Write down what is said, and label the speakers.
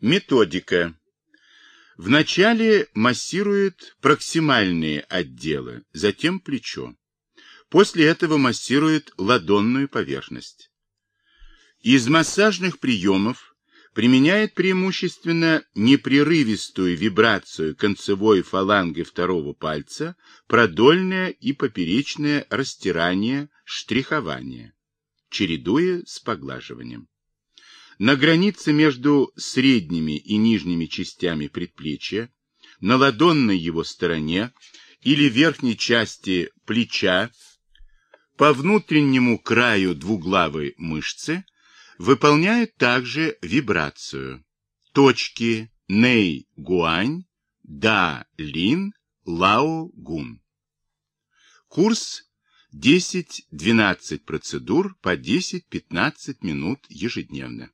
Speaker 1: Методика. Вначале массирует проксимальные отделы, затем плечо. После этого массирует ладонную поверхность. Из массажных приемов применяет преимущественно непрерывистую вибрацию концевой фаланги второго пальца, продольное и поперечное растирание, штрихование, чередуя с поглаживанием. На границе между средними и нижними частями предплечья, на ладонной его стороне или верхней части плеча, по внутреннему краю двуглавой мышцы выполняют также вибрацию. Точки Ней-Гуань, Да-Лин, Лао-Гун. Курс 10-12 процедур по 10-15 минут ежедневно.